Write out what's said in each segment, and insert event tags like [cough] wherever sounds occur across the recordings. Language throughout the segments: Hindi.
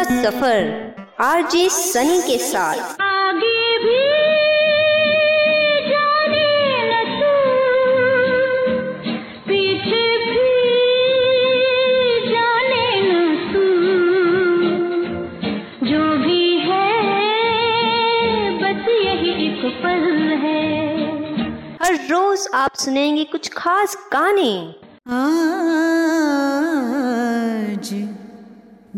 का सफ़र आरजे सनी के साथ। आगे भी जाने न तू पीछे भी जाने न तू जो भी है बस यही एक पल है। हर रोज आप सुनेंगे कुछ खास गाने। आज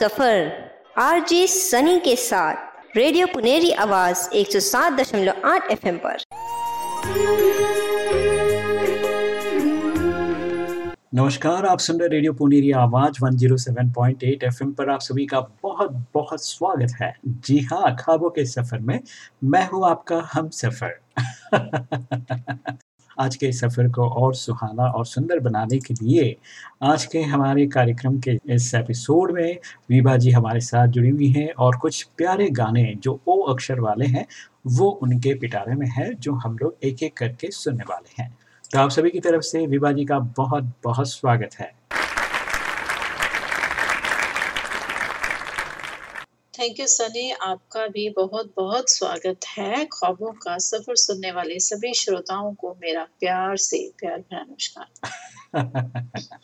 सफ़र, आरजे सनी के साथ, रेडियो पुनेरी आवाज़ 107.8 एफएम पर। नमस्कार, आप सुन रहे रेडियो पुनेरी आवाज़ 107.8 एफएम पर। आप सभी का बहुत बहुत स्वागत है। जी हाँ ख्वाबों के सफ़र में मैं हूँ आपका हम सफ़र। [laughs] आज के सफ़र को और सुहाना और सुंदर बनाने के लिए आज के हमारे कार्यक्रम के इस एपिसोड में विभा जी हमारे साथ जुड़ी हुई हैं और कुछ प्यारे गाने जो ओ अक्षर वाले हैं, वो उनके पिटारे में है, जो हम लोग एक एक करके सुनने वाले हैं। तो आप सभी की तरफ़ से विभा जी का बहुत बहुत स्वागत है। थैंक यू सनी आपका भी बहुत बहुत स्वागत है ख्वाबों का सफ़र सुनने वाले सभी श्रोताओं को मेरा प्यार से, प्यार भरा नमस्कार। [laughs]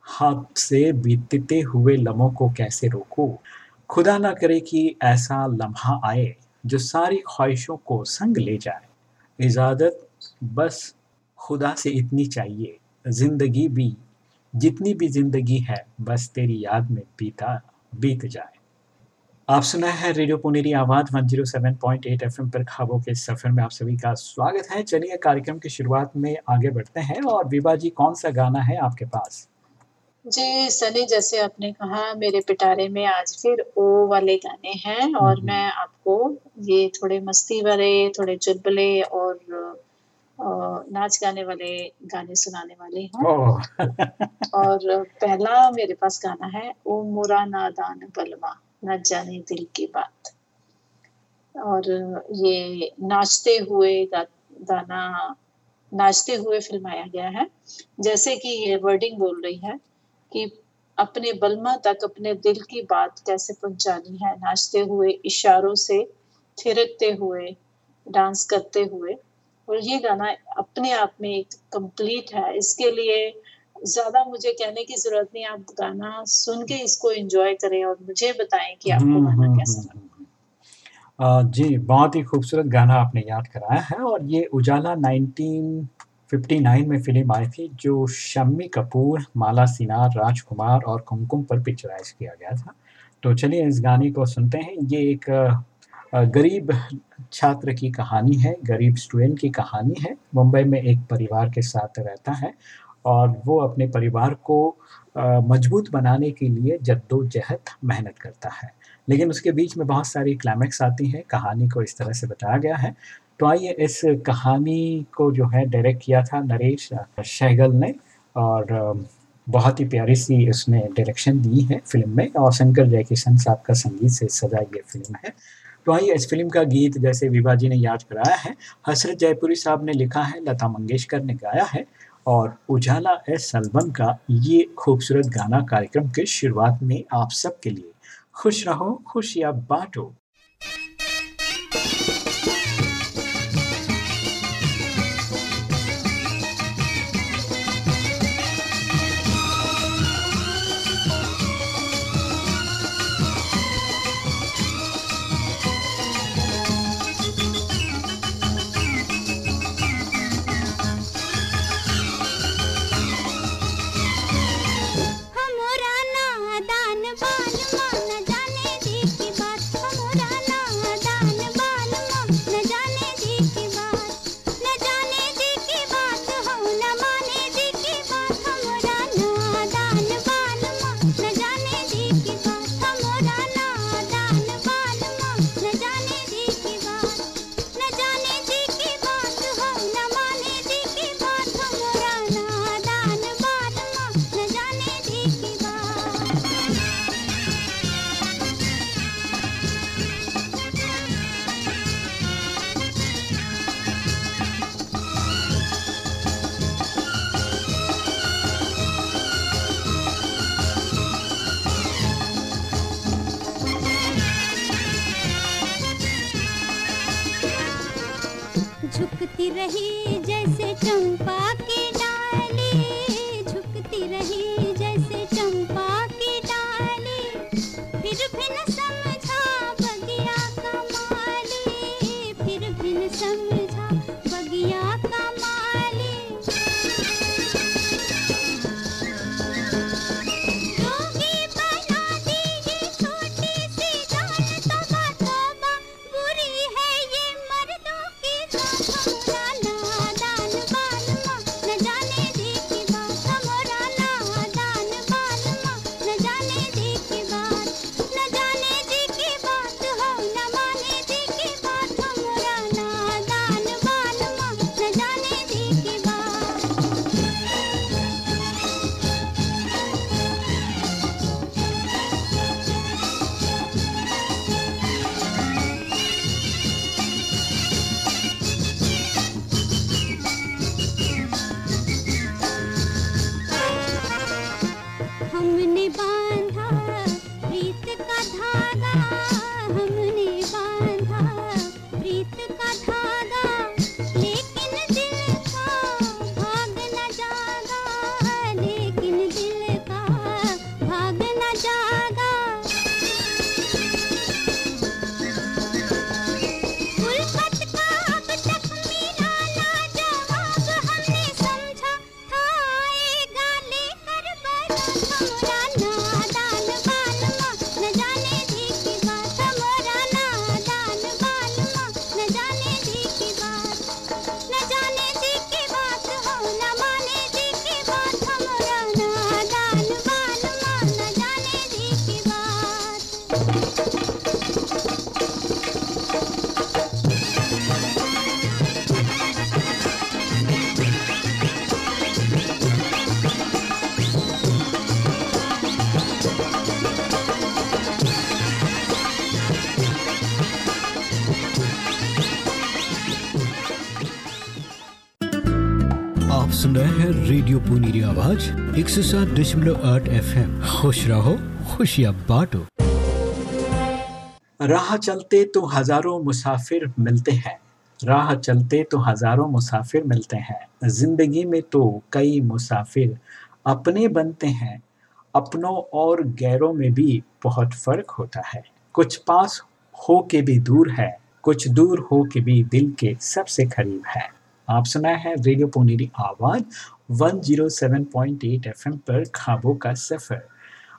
हाथ से बीतते हुए लम्हों को कैसे रोकूं? खुदा ना करे कि ऐसा लम्हा आए जो सारी ख्वाहिशों को संग ले जाए। इजाज़त, बस खुदा से इतनी चाहिए, ज़िंदगी भी, जितनी भी ज़िंदगी है, बस तेरी याद में बीता, बीत जाए। आप सुना है रेडियो पुनेरी आवाज़ 107.8 एफएम पर खाबों के सफ़र में आप सभी का स्वागत है। चलिए कार्यक्रम की शुरुआत में आगे बढ़ते हैं और विभा जी कौन सा गाना है आपके पास? जी सनी जैसे आपने कहा मेरे पिटारे में आज फिर ओ वाले गाने हैं और हम्म। मैं आपको ये थोड़े मस्ती भरे थोड़े चुलबुले और नाच गाने वाले गाने सुनाने वाली हूँ। और पहला मेरे पास गाना है ओ मुरा नादान बलमा न जाने दिल की बात। और ये नाचते हुए गाना, नाचते हुए फिल्माया गया है। जैसे कि ये वर्डिंग बोल रही है कि अपने बलमा तक अपने दिल की बात कैसे पहुंचानी है? नाचते हुए, इशारों से थिरकते हुए डांस करते हुए। और ये गाना अपने आप में एक कंप्लीट है। इसके लिए ज़्यादा मुझे कहने की ज़रूरत नहीं आप गाना सुन के इसको एंजॉय करें और मुझे बताएँ कि आपको हम्म, गाना हम्म, कैसा लगा हम्म। जी बहुत ही खूबसूरत गाना आपने याद कराया है और ये उजाला 1959 में फ़िल्म आई थी जो शम्मी कपूर माला सिन्हा राजकुमार और कुमकुम पर पिक्चराइज किया गया था। तो चलिए इस गाने को सुनते हैं। ये एक गरीब छात्र की कहानी है गरीब स्टूडेंट की कहानी है। मुंबई में एक परिवार के साथ रहता है और वो अपने परिवार को मज़बूत बनाने के लिए जद्दोजहद मेहनत करता है। लेकिन उसके बीच में बहुत सारी क्लाइमैक्स आती हैं, कहानी को इस तरह से बताया गया है। तो आइए इस कहानी को जो है डायरेक्ट किया था नरेश सहगल ने और बहुत ही प्यारी सी उसने डायरेक्शन दी है फ़िल्म में और शंकर जयकिशन साहब का संगीत से सजा ये फ़िल्म है। तो आइए इस फ़िल्म का गीत जैसे विभा जी ने याद कराया है, हसरत जयपुरी साहब ने लिखा है, लता मंगेशकर ने गाया है और उजाला एस एल्बम का, ये खूबसूरत गाना कार्यक्रम के शुरुआत में आप सबके लिए। खुश रहो, खुशियाँ बांटो। फिर हैं आवाज़, एक सौ सात दशमलव आठ एफ़ खुश रहो, खुशियाँ बांटो। राह चलते तो हज़ारों मुसाफिर मिलते हैं। राह चलते तो हज़ारों मुसाफिर मिलते हैं। ज़िंदगी में तो कई मुसाफिर अपने बनते हैं। अपनों और गैरों में भी बहुत फ़र्क होता है। कुछ पास हो के भी दूर है, कुछ दूर हो के भी दिल के सबसे करीब है। आप सुना है रेडियो पुनीरी आवाज़ 107.8 एफएम पर खाबों का सफ़र।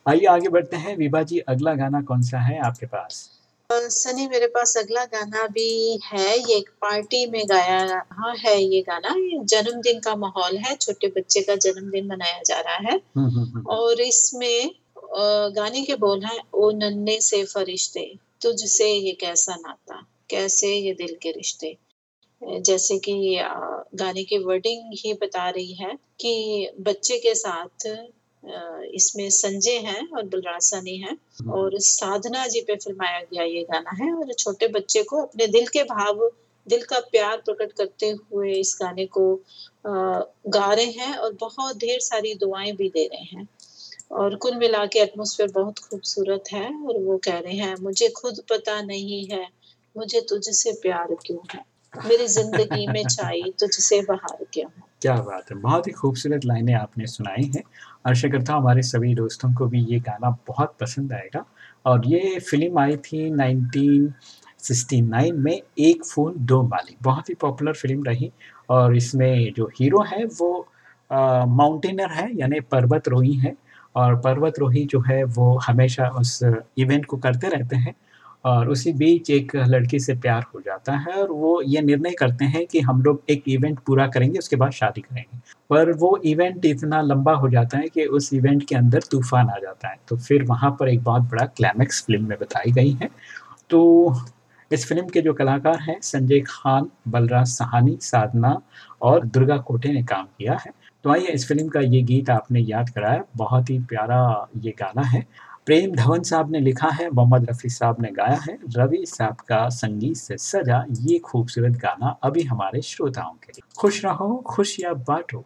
आइए आगे बढ़ते हैं। विभा जी अगला गाना कौन सा है आपके पास? सनी मेरे पास अगला गाना भी है। ये एक पार्टी में गाया हाँ है ये गाना। ये जन्मदिन का माहौल है। छोटे बच्चे का जन्मदिन मनाया जा रहा है। हम्म, हम्म, हम्म। और इसमें गाने के बोल हैं ओ नन्हे से फरिश्ते तुझसे ये कैसा नाता कैसे ये दिल के रिश्ते। जैसे कि गाने की वर्डिंग ही बता रही है कि बच्चे के साथ इसमें संजय हैं और बलराज सनी हैं और साधना जी पे फिल्माया गया ये गाना है और छोटे बच्चे को अपने दिल के भाव दिल का प्यार प्रकट करते हुए इस गाने को गा रहे हैं और बहुत ढेर सारी दुआएँ भी दे रहे हैं। और कुल मिला के एटमोसफेयर बहुत खूबसूरत है और वो कह रहे हैं मुझे खुद पता नहीं है मुझे तुझसे प्यार क्यों है? मेरी ज़िंदगी में छाई, तुझसे बहार क्यों? क्या बात है, बहुत ही खूबसूरत लाइनें आपने सुनाई हैं। आशा करता हूँ हमारे सभी दोस्तों को भी ये गाना बहुत पसंद आएगा। और ये फ़िल्म आई थी 1969 में एक फूल, दो माली। बहुत ही पॉपुलर फ़िल्म रही और इसमें जो हीरो है वो माउंटेनर है, यानी पर्वतरोही है। और पर्वतरोही जो है वो हमेशा उस इवेंट को करते रहते हैं। और उसी बीच एक लड़की से प्यार हो जाता है और वो ये निर्णय करते हैं कि हम लोग एक इवेंट पूरा करेंगे, उसके बाद शादी करेंगे। पर वो इवेंट इतना लंबा हो जाता है कि उस इवेंट के अंदर तूफ़ान आ जाता है। तो फिर वहाँ पर एक बहुत बड़ा क्लाइमैक्स फ़िल्म में बताई गई है। तो इस फ़िल्म के जो कलाकार हैं, संजय खान, बलराज सहानी, साधना और दुर्गा कोटे ने काम किया है। तो आइए इस फ़िल्म का ये गीत आपने याद कराया। बहुत ही प्यारा ये गाना है। प्रेम धवन साहब ने लिखा है, मोहम्मद रफ़ी साहब ने गाया है, रवि साहब का संगीत से सजा, ये खूबसूरत गाना अभी हमारे श्रोताओं के लिए। खुश रहो खुशियाँ बांटो।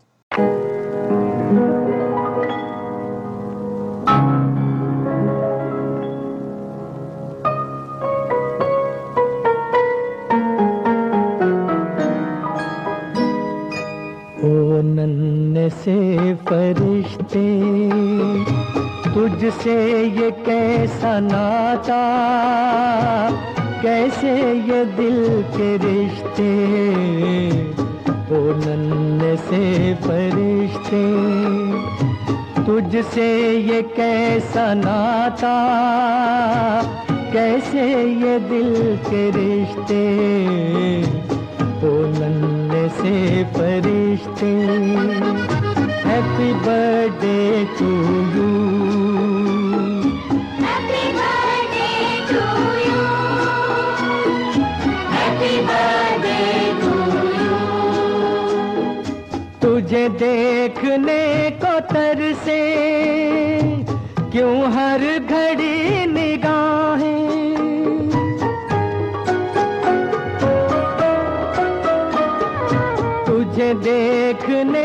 से फरिश्ते तुझसे ये कैसा नाता? कैसे ये दिल के रिश्ते? ओ नन्हे से फरिश्ते, तुझसे ये कैसा नाता? कैसे ये दिल के रिश्ते? ओ नन्हे से फरिश्ते। हैप्पी बर्थडे टू तुझे देखने को तरसे क्यों हर घड़ी निगाहें? देखने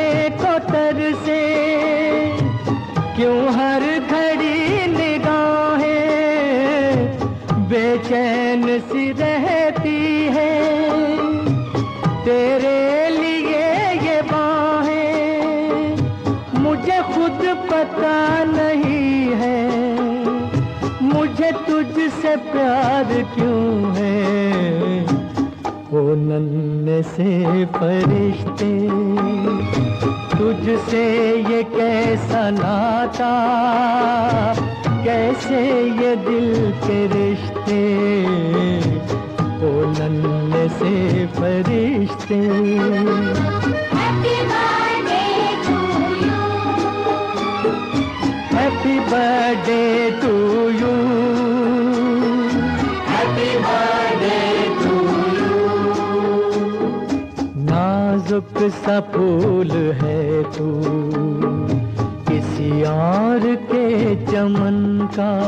नन्हे से फरिश्ते तुझसे ये कैसा नाता कैसे ये दिल के रिश्ते ओ नन्हे से फरिश्ते Happy birthday to you. Happy birthday नाजुक सा फूल है तू। किसी और के चमन का।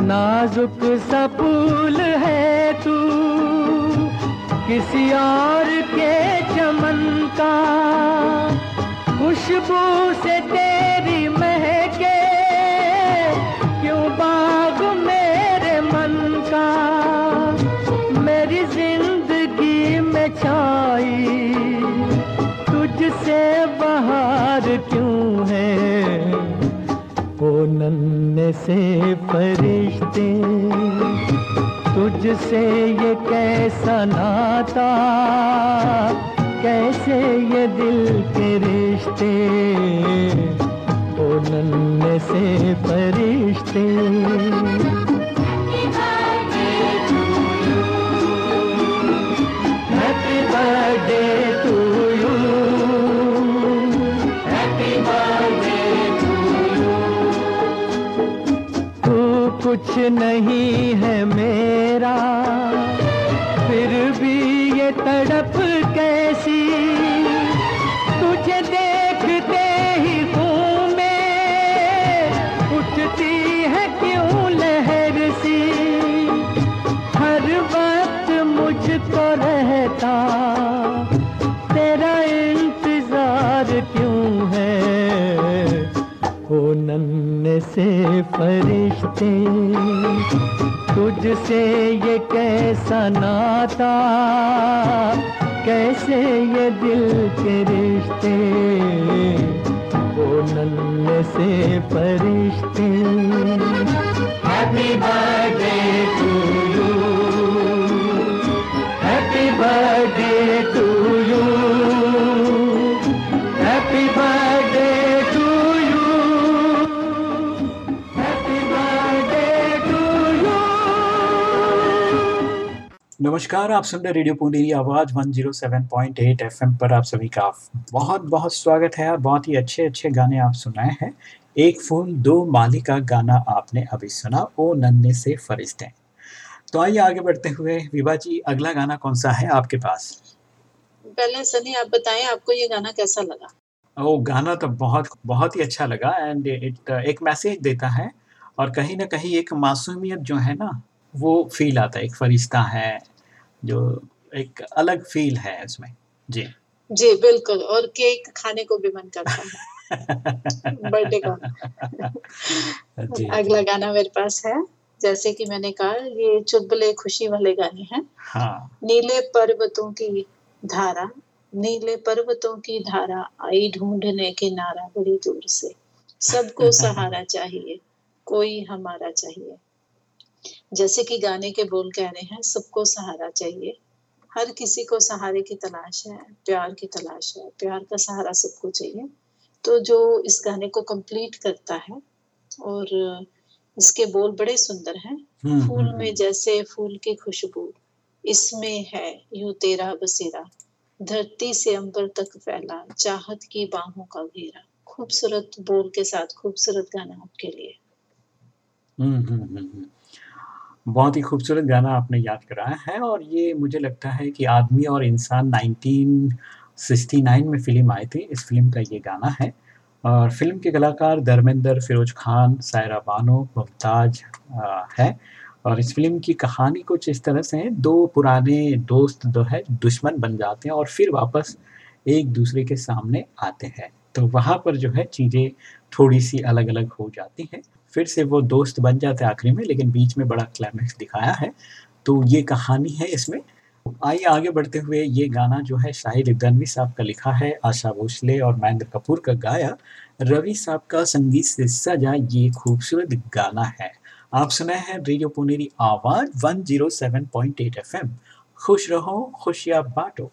नाजुक सा फूल है तू। किसी और के चमन का। खुशबू छाई तुझसे बाहर क्यों है? ओ नन्हे से फरिश्ते, तुझसे ये कैसा नाता? कैसे ये दिल के रिश्ते? ओ नन्हे से फरिश्ते। कुछ नहीं है मेरा। फिर भी ये तड़प कैसी? तुझे देखते ही हूँ मैं उठती है क्यों लहर सी? हर वक्त मुझको रहता से फरिश्ते, तुझसे ये कैसा नाता, कैसे ये दिल के रिश्ते ओ से फरिश्ते। Happy birthday to you happy birthday नमस्कार आप सुन रहे रेडियो पुंडेरी आवाज़ 107.8 एफएम पर आप सभी का बहुत बहुत स्वागत है। और बहुत ही अच्छे अच्छे गाने आप सुनाए हैं। एक फूल दो माली का गाना आपने अभी सुना ओ नन्हे से फरिश्ते। तो आइए आगे बढ़ते हुए विभा जी अगला गाना कौन सा है आपके पास? पहले सनी आप बताएँ आपको ये गाना कैसा लगा? ओ गाना तो बहुत बहुत ही अच्छा लगा एंड इट एक मैसेज देता है और कहीं ना कहीं एक मासूमियत जो है ना वो फील आता है एक फरिश्ता है। जो एक अलग फील है उसमें जी। जी बिल्कुल और केक खाने को भी मन करता है। [laughs] बर्थडे का। अगला गाना मेरे पास है। जैसे कि मैंने कहा ये चुटबले खुशी वाले गाने हैं। हाँ। नीले पर्वतों की धारा नीले पर्वतों की धारा आई ढूँढने के नारा बड़ी दूर से। सबको सहारा चाहिए कोई हमारा चाहिए। जैसे कि गाने के बोल कह रहे हैं सबको सहारा चाहिए। हर किसी को सहारे की तलाश है प्यार की तलाश है प्यार का सहारा सबको चाहिए। तो जो इस गाने को कंप्लीट करता है और इसके बोल बड़े सुंदर हैं हम्म, फूल हम्म, में जैसे फूल की खुशबू इसमें है यूँ तेरा बसेरा धरती से अंबर तक फैला चाहत की बाहों का घेरा। खूबसूरत बोल के साथ खूबसूरत गाना आपके लिए। हम्म, हम्म, हम्म, हम्म। बहुत ही खूबसूरत गाना आपने याद कराया है और ये मुझे लगता है कि आदमी और इंसान 1969 में फ़िल्म आई थी। इस फ़िल्म का ये गाना है और फ़िल्म के कलाकार धर्मेंद्र फिरोज खान, सायरा बानो, मुमताज़ है और इस फ़िल्म की कहानी कुछ इस तरह से है। दो पुराने दोस्त जो है दुश्मन बन जाते हैं और फिर वापस एक दूसरे के सामने आते हैं। तो वहाँ पर जो है चीज़ें थोड़ी सी अलग अलग हो जाती हैं। फिर से वो दोस्त बन जाते हैं आखिरी में, लेकिन बीच में बड़ा क्लाइमैक्स दिखाया है। तो ये कहानी है इसमें। आइए आगे बढ़ते हुए ये गाना जो है शाहिद इब्दानवी साहब का लिखा है, आशा भोसले और महेंद्र कपूर का गाया। रवि साहब का संगीत से सजा ये खूबसूरत गाना है। आप सुना है रेडियो पुनेरी आवाज़ 107.8 एफएम खुश रहो, खुशियाँ बांटो।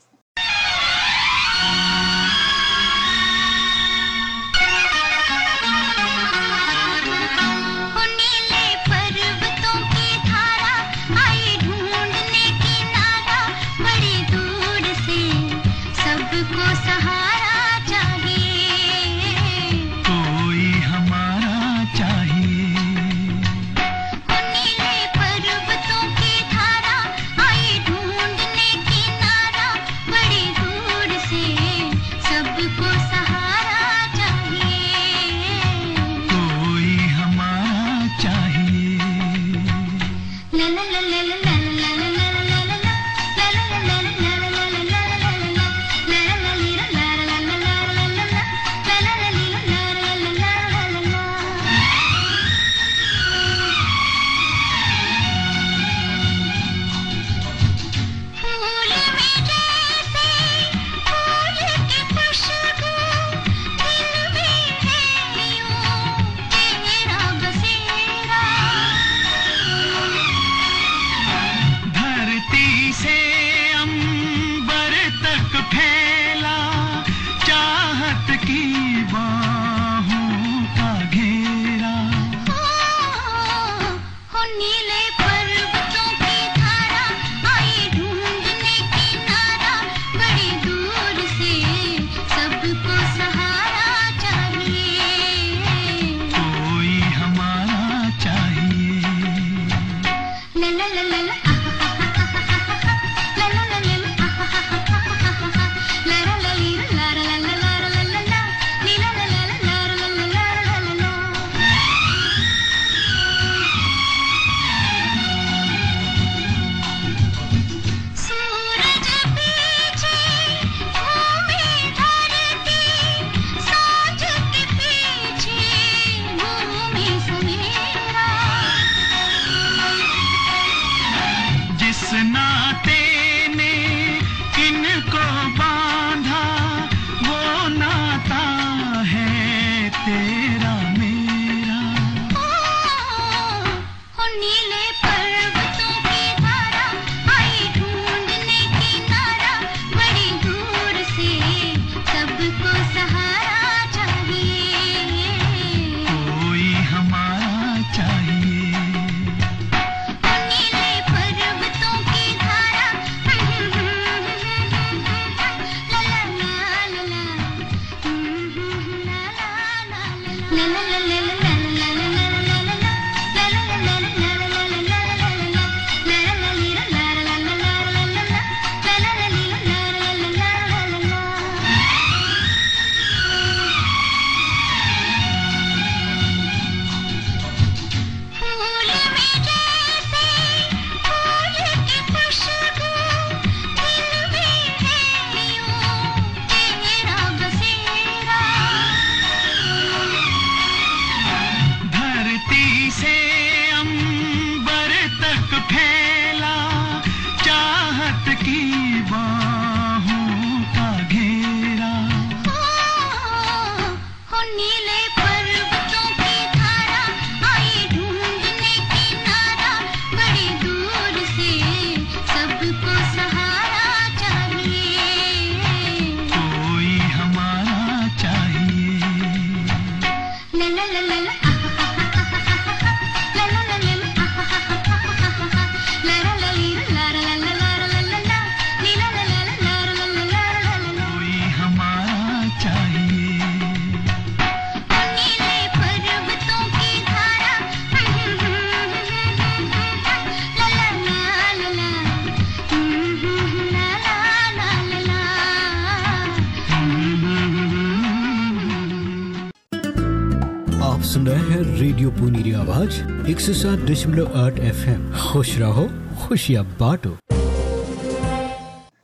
सात दशमलव आठ एफ़ खुश रहो, खुशियाँ बांटो।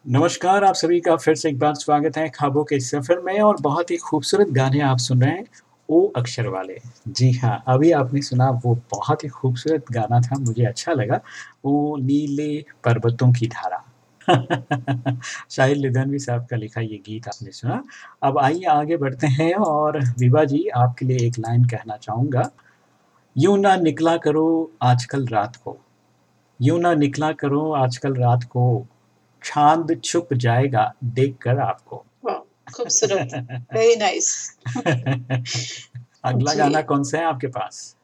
नमस्कार, आप सभी का फिर से एक बार स्वागत है खाबों के सफ़र में और बहुत ही खूबसूरत गाने आप सुन रहे हैं ओ अक्षर वाले। जी हाँ अभी आपने सुना वो बहुत ही खूबसूरत गाना था, मुझे अच्छा लगा। वो नीले पर्वतों की धारा। [laughs] शाहिद लुधियानवी साहब का लिखा ये गीत आपने सुना। अब आइए आगे बढ़ते हैं और विभा जी, आपके लिए एक लाइन कहना चाहूँगा। यूँ ना निकला करो आजकल रात को। यूँ ना निकला करो आजकल रात को। चाँद छुप जाएगा देखकर आपको। खूबसूरत। वेरी नाइस [laughs] अगला गाना कौन सा है आपके पास?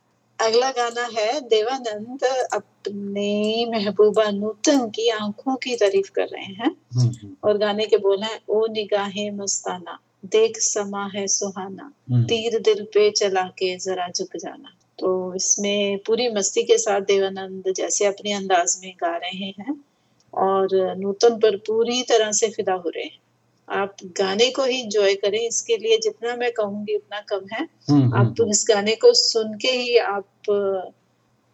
अगला गाना है देवानंद अपने महबूबा नूतन की आँखों की तारीफ़ कर रहे हैं। हम्म, हम्म, और गाने के बोल हैं ओ निगाहें मस्ताना देख समा है सुहाना हम्म, तीर दिल पे चला के जरा झुक जाना। तो इसमें पूरी मस्ती के साथ देवानंद जैसे अपने अंदाज में गा रहे हैं और नूतन पर पूरी तरह से फिदा हो रहे हैं। आप गाने को ही इंजॉय करें इसके लिए जितना मैं कहूँगी उतना कम है। हम्म, आप हम्म, इस गाने को सुन के ही आप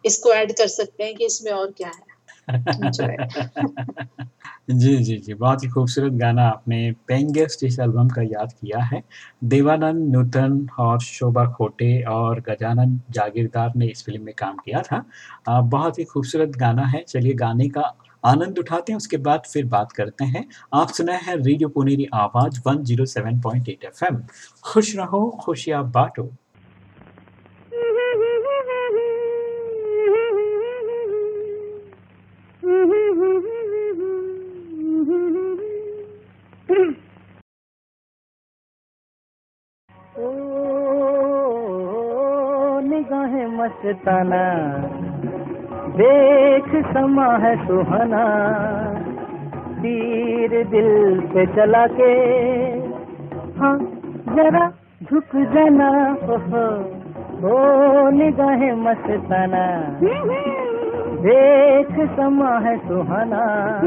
इसको ऐड कर सकते हैं कि इसमें और क्या है. [laughs] जी जी जी। बहुत ही खूबसूरत गाना आपने पेइंग गेस्ट इस एल्बम का याद किया है। देवानंद नूतन और शोभा खोटे और गजानन जागीरदार ने इस फ़िल्म में काम किया था। आ, बहुत ही खूबसूरत गाना है। चलिए गाने का आनंद उठाते हैं उसके बाद फिर बात करते हैं। आप सुना है रेडियो पुनेरी आवाज़ 107.8 एफएम खुश रहो खुशियाँ बांटो। मस्ताना। देख समा है सुहाना। तीर दिल पे चला के। हाँ जरा झुक जाना। हो निगाहें मस्ताना। देख समा है सुहाना।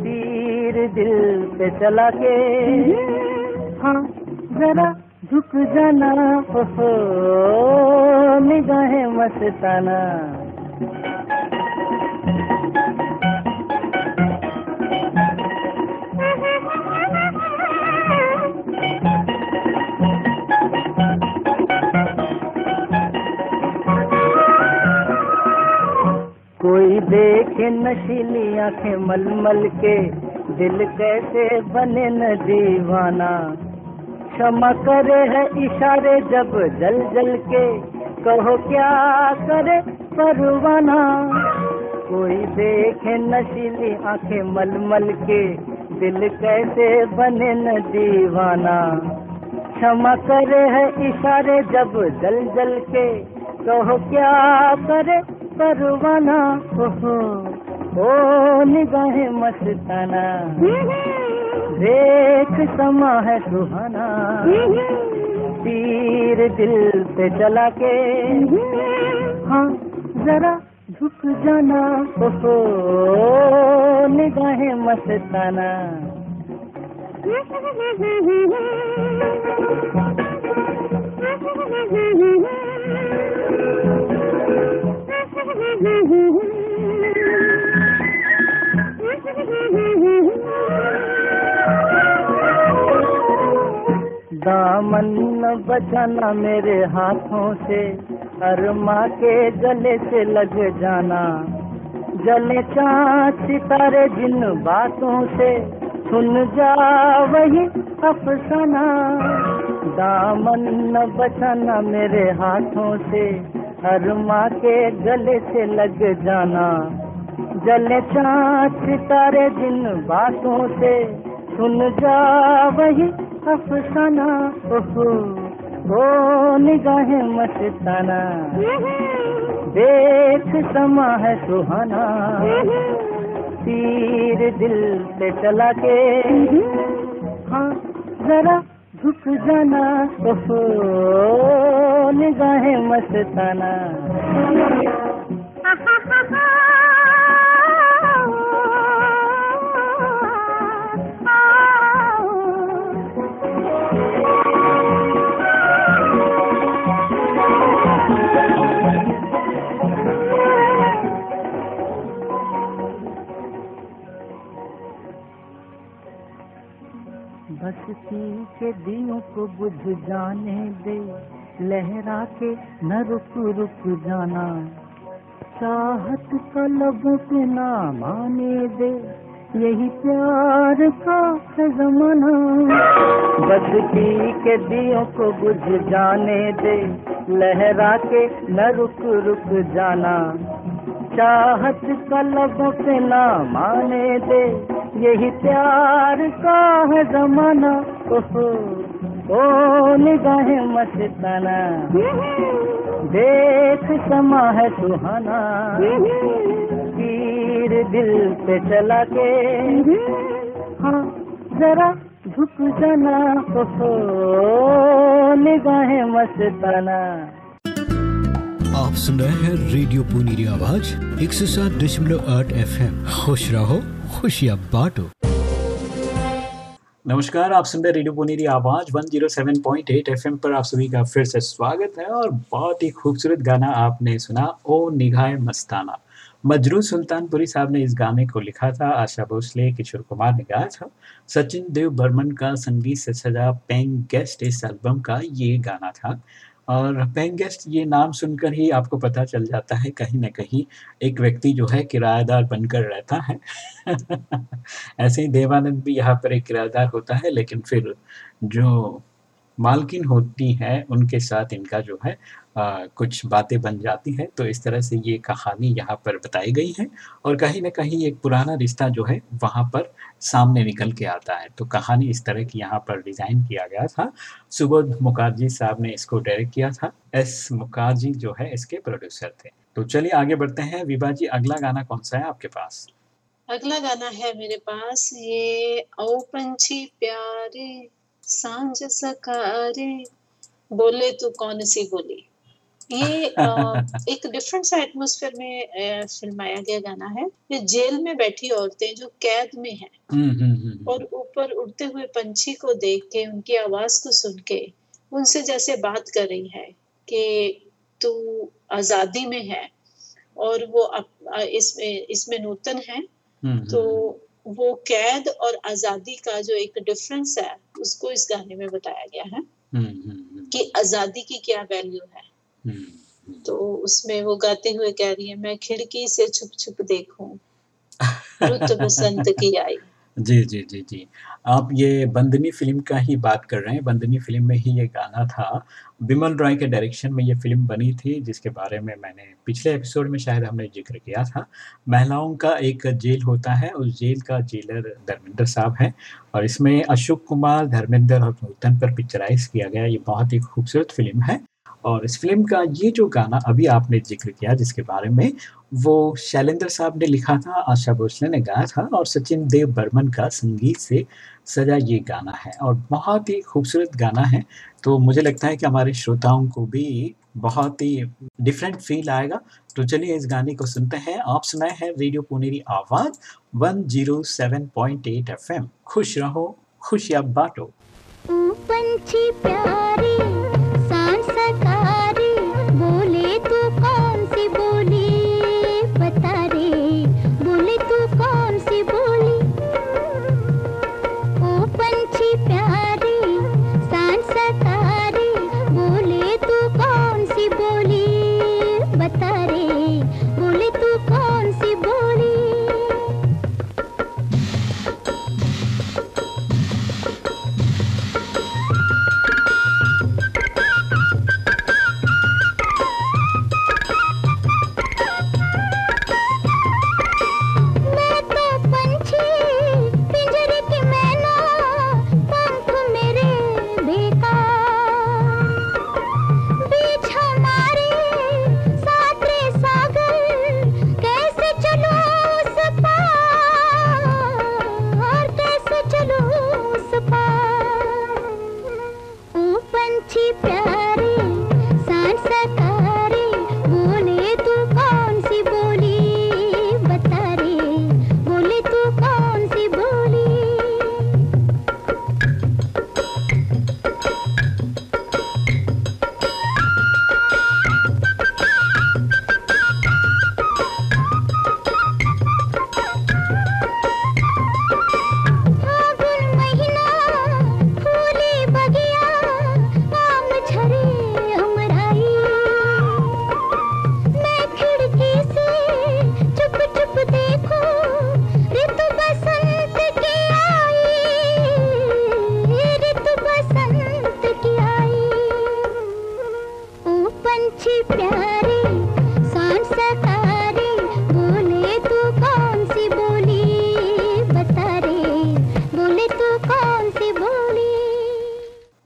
तीर दिल पे चला के। हाँ जरा झुक जाना, ओहो, निगाहें मस्ताना। कोई देखे नशीली आँखें मलमल के, दिल कैसे बने न दीवाना। क्षमा करे है इशारे जब जल जल के। कहो, क्या करे परवाना? कोई देखे नशीली आँखें मलमल के। दिल कैसे बने न दीवाना? क्षमा करे है इशारे जब जल जल के। कहो, क्या करे परवाना? ओहो, ओ निगाहें मस्ताना। देख समा है सुहाना। तीर दिल पे चला के। हाँ जरा झुक जाना। ओहो निगाहें मस्ताना। दामन न बचाना मेरे हाथों से। अरमा के गले से लग जाना। जले चाँद सितारे जिन बातों से। सुन जा वही अफसाना। दामन न बचाना मेरे हाथों से। अरमा के गले से लग जाना। जले चाँद सितारे जिन बातों से। सुन जा वही अफसाना ओहो ओ निगाहें मस्ताना। देख समा है सुहाना, तीर दिल से चला के। हाँ जरा झुक जाना ओहो निगाहें मस्ताना। [laughs] मस्ती के दियों को बुझ जाने दे। लहरा के न रुक रुक जाना। चाहत का लबों पे ना माने दे। यही प्यार का है जमाना। बदकी के दियों को बुझ जाने दे। लहरा के न रुक रुक जाना। चाहत का लबों पे ना माने दे। यही प्यार का है जमाना। ओ निगाहें मस्ताना देख समा है सुहाना। तीर दिल पे चला के। हाँ जरा झुक जाना। ओहो निगाहें मस्ताना आप सुन रहे हैं रेडियो पुनीरी आवाज़, एक सौ सात दशमलव आठ एफ़ एम खुश रहो खुशियाँ बांटो। नमस्कार, आप सुन रहे रेडियो पुनीरी आवाज़ 107.8 एफएम पर आप सभी का फिर से स्वागत है और बहुत ही खूबसूरत गाना आपने सुना, ओ निगाह मस्ताना। मजरू सुल्तानपुरी साहब ने इस गाने को लिखा था, आशा भोसले, किशोर कुमार ने गाया था। सचिन देव बर्मन का संगीत से सजा पेंग गेस्ट इस एल्बम का ये गाना था। और पेंग गेस्ट ये नाम सुनकर ही आपको पता चल जाता है कहीं ना कहीं एक व्यक्ति जो है किराएदार बनकर रहता है। [laughs] ऐसे ही देवानंद भी यहाँ पर एक किराएदार होता है लेकिन फिर जो मालकिन होती है उनके साथ इनका जो है आ, कुछ बातें बन जाती हैं। तो इस तरह से ये कहानी यहाँ पर बताई गई है और कहीं ना कहीं एक पुराना रिश्ता जो है वहाँ पर सामने निकल के आता है। तो कहानी इस तरह की यहाँ पर डिज़ाइन किया गया था। सुबोध मुखर्जी साहब ने इसको डायरेक्ट किया था। एस मुखर्जी जो है इसके प्रोड्यूसर थे। तो चलिए आगे बढ़ते हैं। विभा जी, अगला गाना कौन सा है आपके पास? अगला गाना है मेरे पास। ये ओ पंछी प्यारे, साँझ सकारे। बोले तू कौन सी बोली? ये एक डिफरेंट सा एटमोसफेयर में फिल्माया गया गाना है ये जेल में बैठी औरतें जो कैद में हैं हम्म हम्म हम्म और ऊपर उड़ते हुए पंछी को देख के उनकी आवाज़ को सुन के उनसे जैसे बात कर रही है कि तू आज़ादी में है और वो इसमें इसमें नूतन है तो वो कैद और आज़ादी का जो एक डिफरेंस है उसको इस गाने में बताया गया है कि आज़ादी की क्या वैल्यू है। तो उसमें वो गाते हुए कह रही है, मैं खिड़की से छुप छुप देखूँ, रुत बसंत की आई। [laughs] जी जी जी जी। आप ये बंदनी फ़िल्म का ही बात कर रहे हैं। बंदनी फ़िल्म में ही ये गाना था। बिमल रॉय के डायरेक्शन में ये फ़िल्म बनी थी, जिसके बारे में मैंने पिछले एपिसोड में शायद हमने ज़िक्र किया था। महिलाओं का एक जेल होता है, उस जेल का जेलर धर्मेंद्र साहब है और इसमें अशोक कुमार, धर्मेंद्र और नूतन पर पिक्चराइज किया गया। ये बहुत ही खूबसूरत फ़िल्म है। और इस फ़िल्म का ये जो गाना अभी आपने ज़िक्र किया जिसके बारे में, वो शैलेंद्र साहब ने लिखा था, आशा भोसले ने गाया था और सचिन देव बर्मन का संगीत से सजा ये गाना है और बहुत ही खूबसूरत गाना है। तो मुझे लगता है कि हमारे श्रोताओं को भी बहुत ही डिफरेंट फील आएगा। तो चलिए इस गाने को सुनते हैं। आप सुनाए हैं रेडियो पुनेरी आवाज़ 107.8 एफएम खुश रहो, खुशियाँ बांटो। पंछी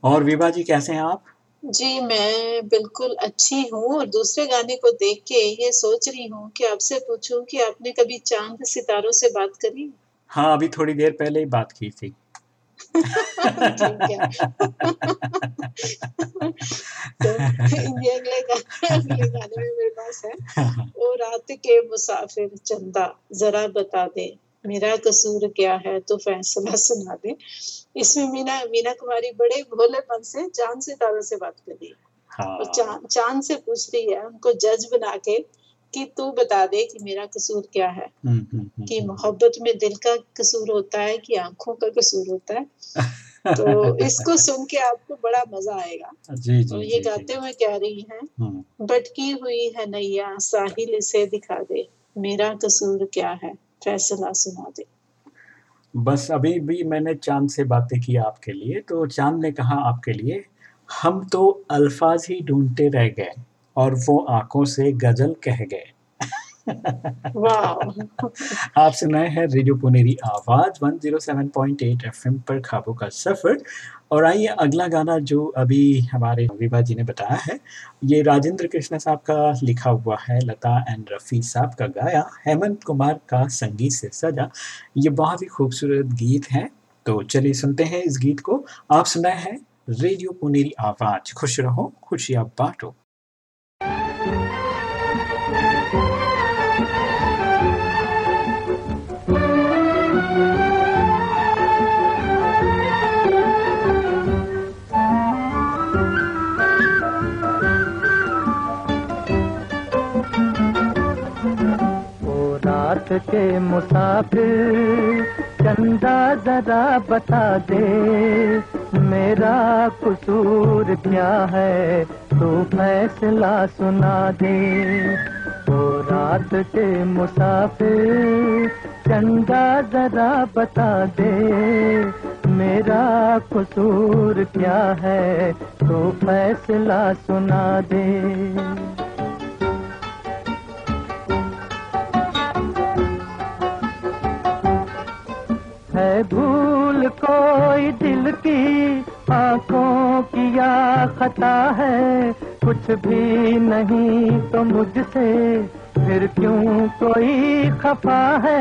और विभा जी कैसे हैं आप? जी मैं बिल्कुल अच्छी हूँ और दूसरे गाने को देख के ये सोच रही हूँ कि आपसे पूछूँ कि आपने कभी चाँद सितारों से बात करी? हाँ अभी थोड़ी देर पहले ही बात की थी। ठीक है तो ये अगले गाने अगले गाने में मेरे पास है ओ रात के मुसाफिर चंदा जरा बता दे। मेरा कसूर क्या है? तो फैसला सुना दे। इसमें मीना मीना कुमारी बड़े भोलेपन से चाँद सितारों से बात कर रही है। हाँ। और चाँद चाँद से पूछ रही है उनको जज बना के कि तू बता दे कि मेरा कसूर क्या है? हम्म, हम्म, हम्म, कि। मोहब्बत में दिल का कसूर होता है कि आँखों का कसूर होता है? तो [laughs] इसको सुन के आपको बड़ा मज़ा आएगा। जी जी और ये जी, गाते हुए कह रही हैं भटकी हुई है नैया साहिल इसे दिखा दे मेरा कसूर क्या है? फैसला सुना दे। बस अभी भी मैंने चाँद से बातें की आपके लिए तो चाँद ने कहा आपके लिए हम तो अल्फाज ही ढूंढते रह गए। और वो आँखों से गज़ल कह गए। आप सुनाए हैं रेडियो पुनेरी आवाज़ 107.8 एफएम पर खाबों का सफ़र। और आइए अगला गाना जो अभी हमारे विभा जी ने बताया है ये राजेंद्र कृष्ण साहब का लिखा हुआ है लता एंड रफ़ी साहब का गाया हेमंत कुमार का संगीत से सजा। ये बहुत ही खूबसूरत गीत है। तो चलिए सुनते हैं इस गीत को। आप सुनाए हैं रेडियो पुनेरी आवाज़। खुश रहो खुशियाँ बांटो। रात के मुसाफिर, चंदा जरा बता दे, मेरा कसूर क्या है, तू फैसला सुना दे। तो रात के मुसाफिर, चंदा जरा बता दे, मेरा कसूर क्या है, तू फैसला सुना दे। है भूल कोई दिल की आँखों की या खता है। कुछ भी नहीं तो मुझसे फिर क्यों कोई खफा है?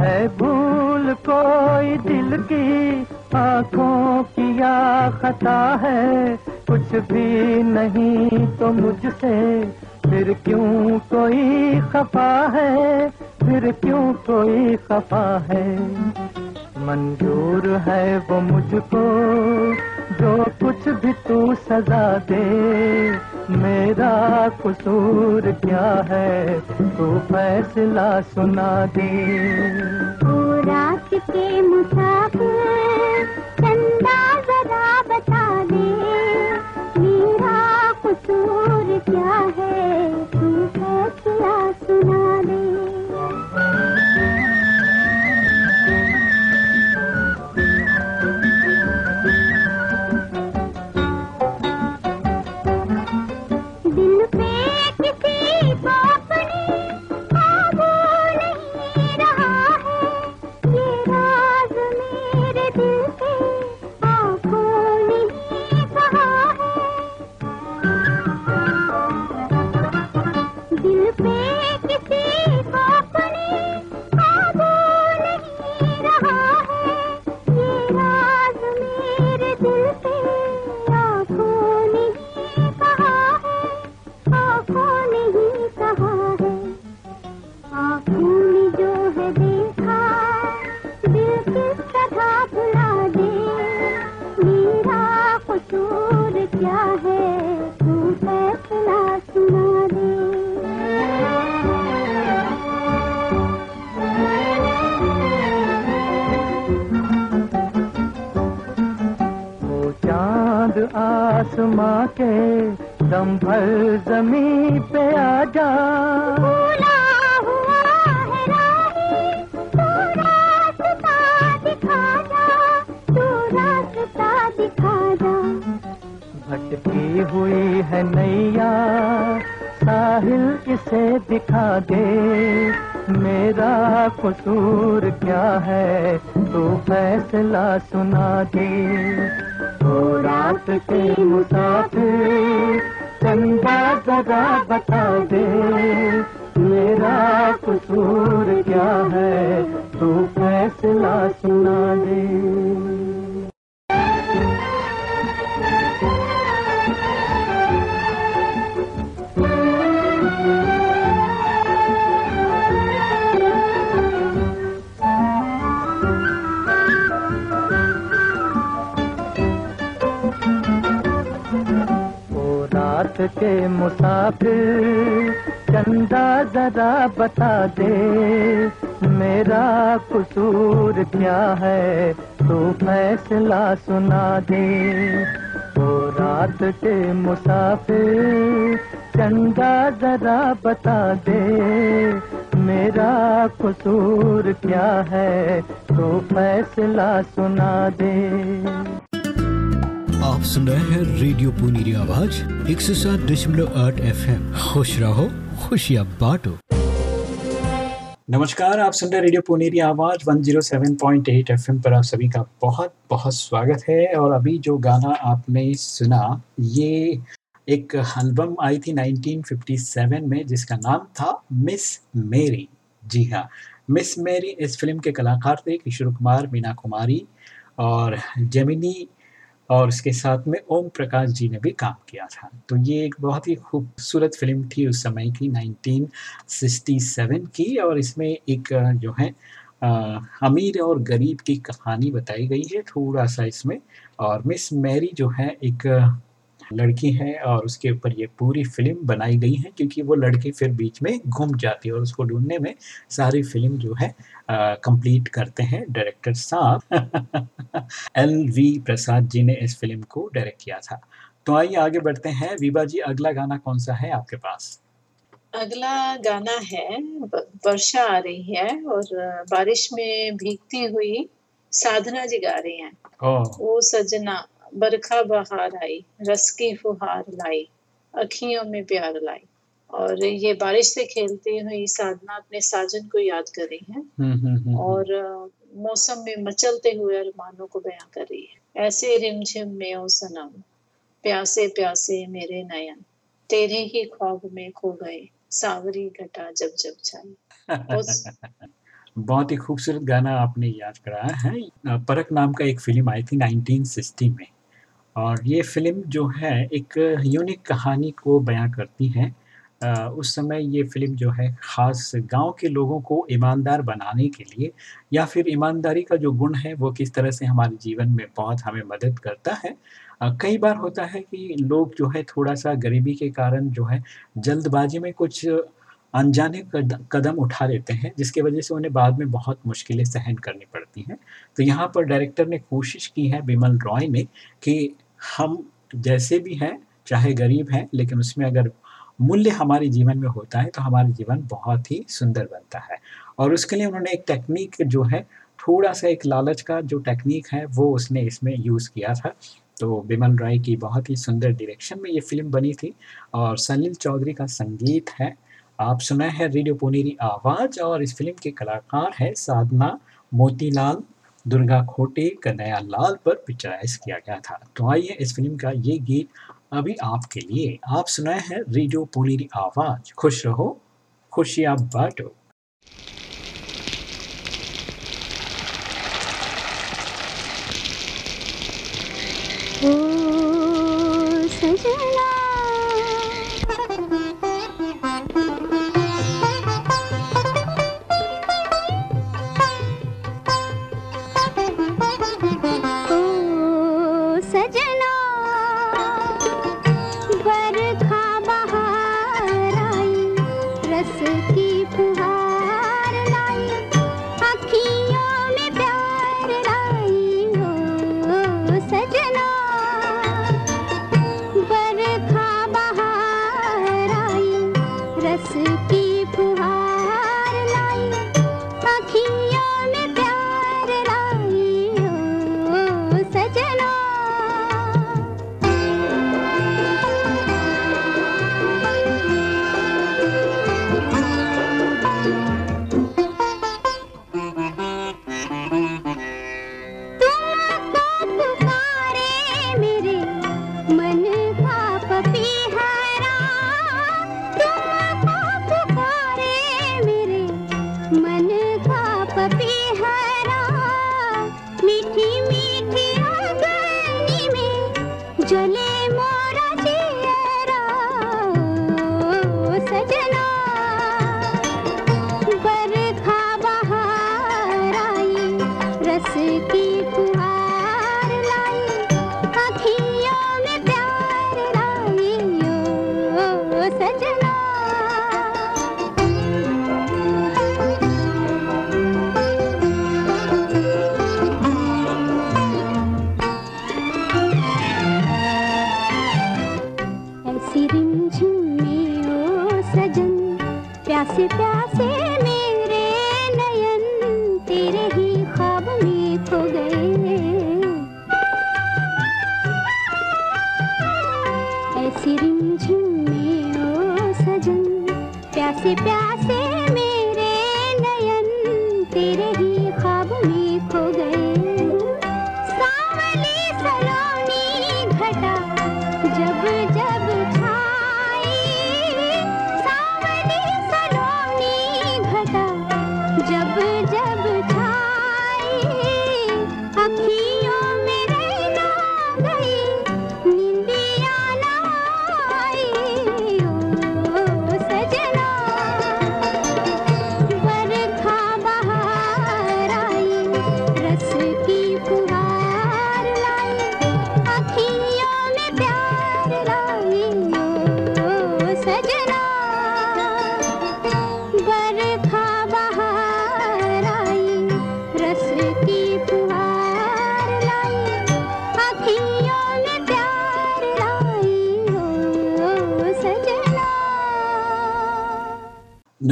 है भूल कोई दिल की आँखों की या खता है। कुछ भी नहीं तो मुझसे फिर क्यों कोई खफा है? फिर क्यों कोई खफा है? मंजूर है वो मुझको, जो कुछ भी तू सजा दे। मेरा कसूर क्या है? तू फैसला सुना दे। ओ रात के मुसाफिर दिखा दे, मेरा कसूर क्या है? तू फैसला सुना दे। ओ रात के मुसाफिर चंदा जरा बता दे, मेरा कसूर क्या है? तू फैसला सुना दे। के मुसाफिर, चंदा जरा बता दे, मेरा कसूर क्या है तू फैसला सुना दे। तो रात के मुसाफिर, चंदा जरा बता दे, मेरा कसूर क्या है तू फैसला सुना दे। आप सुन रहे हैं रेडियो पुनीरी आवाज़, एक सौ सात दशमलव आठ एफ़ एम खुश रहो, खुशियाँ बांटो। नमस्कार, आप सुन रहे हैं रेडियो पुनेरी आवाज़ 107.8 एफएम पर आप सभी का बहुत बहुत स्वागत है। और अभी जो गाना आपने सुना, ये एक एल्बम आई थी 1957 में, जिसका नाम था मिस मेरी। जी हाँ मिस मेरी इस फ़िल्म के कलाकार थे किशोर कुमार, मीना कुमारी और जेमिनी और उसके साथ में ओम प्रकाश जी ने भी काम किया था। तो ये एक बहुत ही खूबसूरत फ़िल्म थी उस समय की 1967 की और इसमें एक जो है अमीर और गरीब की कहानी बताई गई है थोड़ा सा इसमें। और मिस मैरी जो है एक लड़की है और उसके ऊपर ये पूरी फ़िल्म बनाई गई है क्योंकि वो लड़की फिर बीच में घूम जाती है और उसको ढूँढने में सारी फ़िल्म जो है कंप्लीट करते हैं डायरेक्टर साहब। [laughs] एल वी प्रसाद जी ने इस फ़िल्म को डायरेक्ट किया था। तो आइए आगे बढ़ते हैं। विभा जी अगला गाना कौन सा है आपके पास? अगला गाना है वर्षा आ रही है और बारिश में भीगती हुई साधना जी गा रही हैं। ओ सजना बरखा बहार आई रस की फुहार लाई अखियों में प्यार लाई। और ये बारिश से खेलती हुई साधना अपने साजन को याद कर रही है हम्म हम्म हम्म, और मौसम में मचलते हुए अरमानों को बयां कर रही है। ऐसे रिमझिम में ओ सनम प्यासे प्यासे मेरे नयन तेरे ही ख्वाब में खो गए सावरी घटा जब जब छाई। उस [laughs] बहुत ही खूबसूरत गाना आपने याद कराया है। परख नाम का एक फ़िल्म आई थी 1960 में। और ये फ़िल्म जो है एक यूनिक कहानी को बयां करती है उस समय ये फ़िल्म जो है ख़ास गाँव के लोगों को ईमानदार बनाने के लिए या फिर ईमानदारी का जो गुण है वो किस तरह से हमारे जीवन में बहुत हमें मदद करता है कई बार होता है कि लोग जो है थोड़ा-सा गरीबी के कारण जो है जल्दबाजी में कुछ अनजाने कदम उठा लेते हैं, जिसकी वजह से उन्हें बाद में बहुत मुश्किलें सहन करनी पड़ती हैं। तो यहाँ पर डायरेक्टर ने कोशिश की है बिमल रॉय ने कि हम जैसे भी हैं, चाहे गरीब हैं, लेकिन उसमें अगर मूल्य हमारे जीवन में होता है तो हमारा जीवन बहुत ही सुंदर बनता है। और उसके लिए उन्होंने एक टेक्निक जो है थोड़ा-सा एक लालच का जो टेक्निक है वो उसने इसमें यूज़ किया था। तो बिमल राय की बहुत ही सुंदर डायरेक्शन में ये फ़िल्म बनी थी और सलील चौधरी का संगीत है। आप सुना है रेडियो पुनेरी आवाज़ और इस फ़िल्म के कलाकार हैं साधना, मोतीलाल, दुर्गा खोटे, का नया लाल पर पिक्चराइज़ किया गया था। तो आइए इस फ़िल्म का ये गीत अभी आपके लिए। आप सुनाए हैं रेडियो पुनेरी आवाज़। खुश रहो, खुशियाँ बाँटो।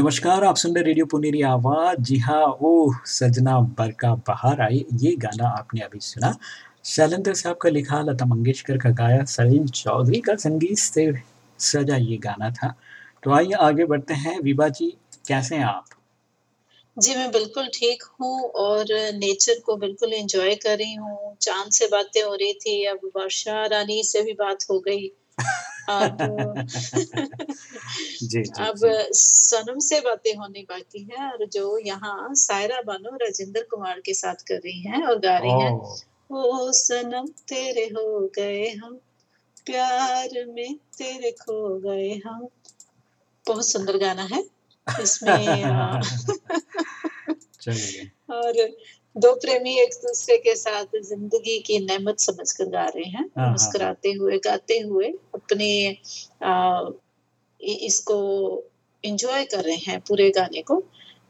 नमस्कार, आप सुन रहे रेडियो पुनेरी आवाज़। जी हाँ ओ सजना बरका बहार आई। ये गाना आपने अभी सुना। शैलेंद्र साहब का लिखा, लता मंगेशकर का गाया सलील चौधरी का संगीत से सजा ये गाना था। तो आइए आगे बढ़ते हैं। विभा जी, कैसे हैं आप? जी, मैं बिल्कुल ठीक हूँ और नेचर को बिल्कुल एंजॉय कर रही हूँ। चाँद से बातें हो रही थी, अब वर्षा रानी से भी बात हो गई। जी जी अब सनम से बातें होनी बाकी है और जो यहाँ सायरा बानो राजेंद्र कुमार के साथ कर रही हैं और गा रही हैं ओ ओ सनम तेरे हो गए हम प्यार में तेरे खो गए हम। बहुत सुंदर गाना है इसमें [laughs] और दो प्रेमी एक दूसरे के साथ ज़िंदगी की नेमत समझ कर गा रहे हैं। हाँ, हाँ। मुस्कुराते हुए गाते हुए अपने आ, इसको एंजॉय कर रहे हैं पूरे गाने को।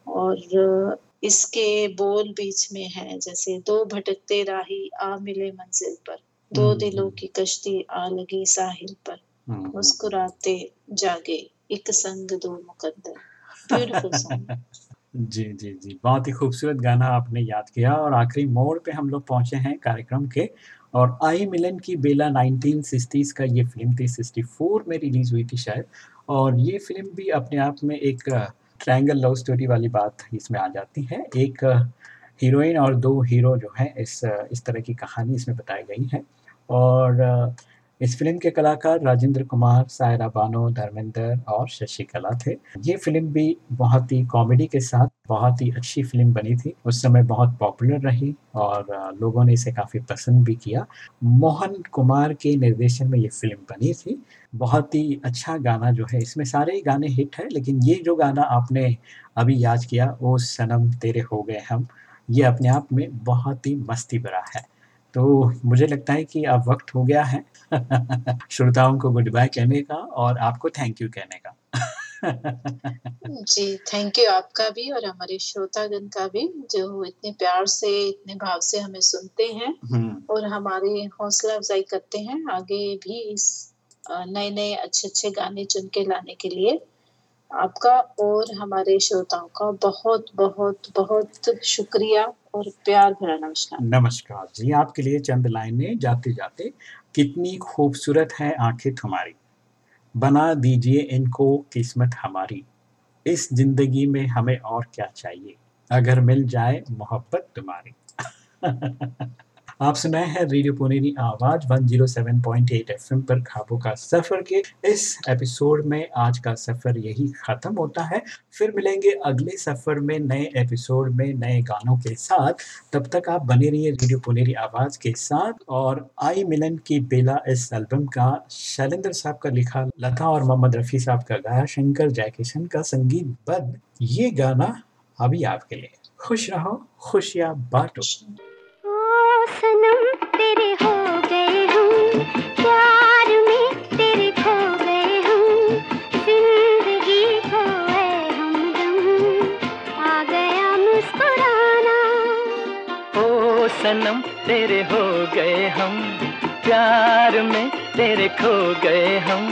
और इसके बोल बीच में है जैसे दो भटकते राही आ मिले मंजिल पर। दो हम्म, दिलों। की कश्ती आ लगी साहिल पर। हम्म, मुस्कुराते जागे एक संग दो मुकद्दर। ब्यूटीफुल सॉन्ग [laughs] जी जी जी। बहुत ही खूबसूरत गाना आपने याद किया और आखिरी मोड़ पे हम लोग पहुँचे हैं कार्यक्रम के और आई मिलन की बेला 1960s का ये फ़िल्म थी 64 में रिलीज़ हुई थी शायद और ये फ़िल्म भी अपने आप में एक ट्रायंगल लव स्टोरी वाली बात इसमें आ जाती है। एक हीरोइन और दो हीरो जो हैं इस इस तरह की कहानी इसमें बताई गई है और इस फ़िल्म के कलाकार राजेंद्र कुमार, सायरा बानो, धर्मेंद्र और शशिकला थे। ये फ़िल्म भी बहुत ही कॉमेडी के साथ बहुत ही अच्छी फ़िल्म बनी थी। उस समय बहुत पॉपुलर रही और लोगों ने इसे काफ़ी पसंद भी किया। मोहन कुमार के निर्देशन में ये फ़िल्म बनी थी। बहुत ही अच्छा गाना जो है, इसमें सारे ही गाने हिट है, लेकिन ये जो गाना आपने अभी याद किया, ओ सनम तेरे हो गए हम, ये अपने आप में बहुत ही मस्ती भरा है। तो मुझे लगता है कि अब वक्त हो गया है [laughs] श्रोताओं को गुड बाय कहने का और आपको थैंक यू कहने का। जी थैंक यू आपका भी और हमारे श्रोतागण का भी जो इतने प्यार से इतने भाव से हमें सुनते हैं हम्म, और हमारी हौसला अफजाई करते हैं आगे भी इस नए नए अच्छे अच्छे गाने चुन के लाने के लिए। आपका और हमारे श्रोताओं का बहुत बहुत बहुत शुक्रिया और प्यार भरा नमस्कार। नमस्कार जी, आपके लिए चंद लाइनें जाते जाते, कितनी खूबसूरत है आँखें तुम्हारी। बना दीजिए इनको किस्मत हमारी। इस ज़िंदगी में हमें और क्या चाहिए? अगर मिल जाए मोहब्बत तुम्हारी। [laughs] आप सुनाए हैं रेडियो पुनेरी आवाज़ 107.8 एफएम पर खाबों का सफ़र के। इस एपिसोड में आज का सफ़र यही खत्म होता है। फिर मिलेंगे अगले सफ़र में नए एपिसोड में नए गानों के साथ। तब तक आप बने रहिए रेडियो पुनेरी आवाज़ के साथ। और आई मिलन की बेला इस एल्बम का शैलेंद्र साहब का लिखा, लता और मोहम्मद रफी साहब का गाया, शंकर जयकिशन का संगीत बद। ये गाना अभी आपके लिए। खुश रहो, खुशियाँ बांटो। सनम तेरे हो गए हम प्यार में तेरे खो गए हम ज़िंदगी को हमदम। आ गया मुस्कुराना। ओ सनम तेरे गए हम, प्यार में तेरे खो गए हम,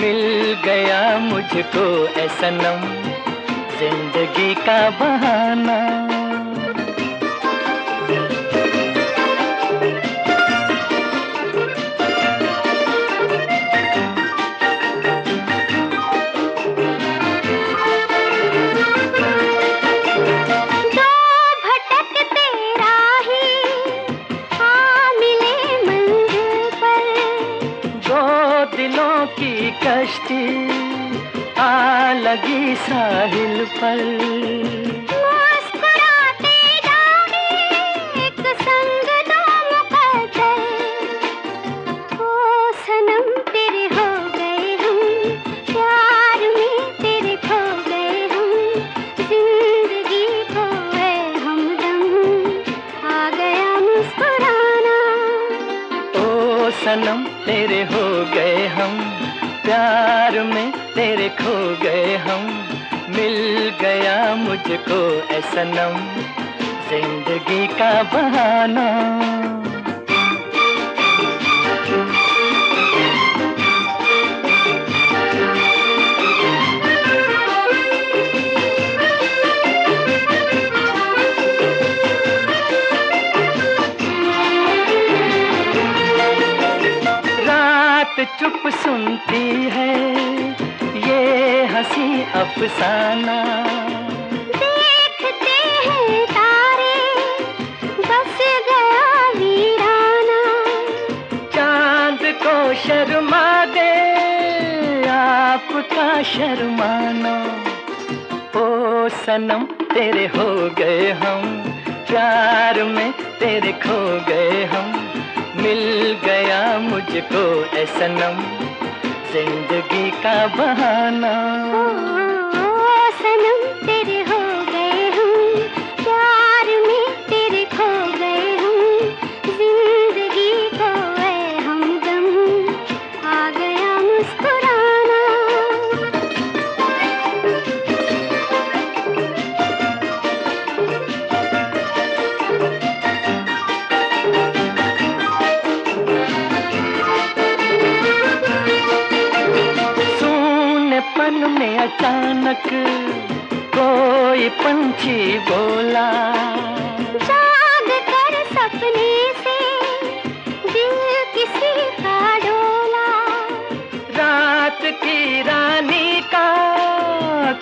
मिल गया मुझको ऐ सनम, ज़िंदगी का बहाना। लगी साहिल पर गया मुझको ऐ सनम ज़िंदगी का बहाना। ओ सनम पंछी बोला। जाग कर सपने से दिल किसी का डोला। रात की रानी का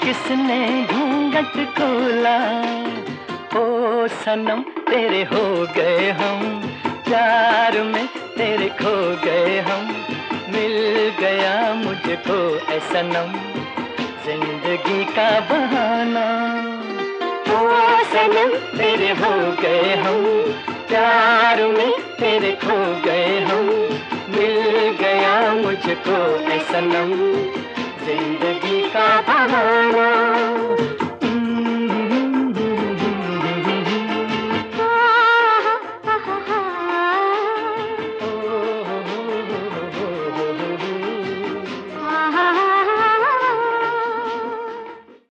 किसने घूंघट खोला? ओ सनम तेरे हो गए हम। प्यार में तेरे खो गए हम। मिल गया मुझको ऐ सनम ज़िंदगी का बहाना हो गए हम। प्यार में तेरे खो गए हम। मिल गया मुझको ऐसा सनम ज़िंदगी का बहाना।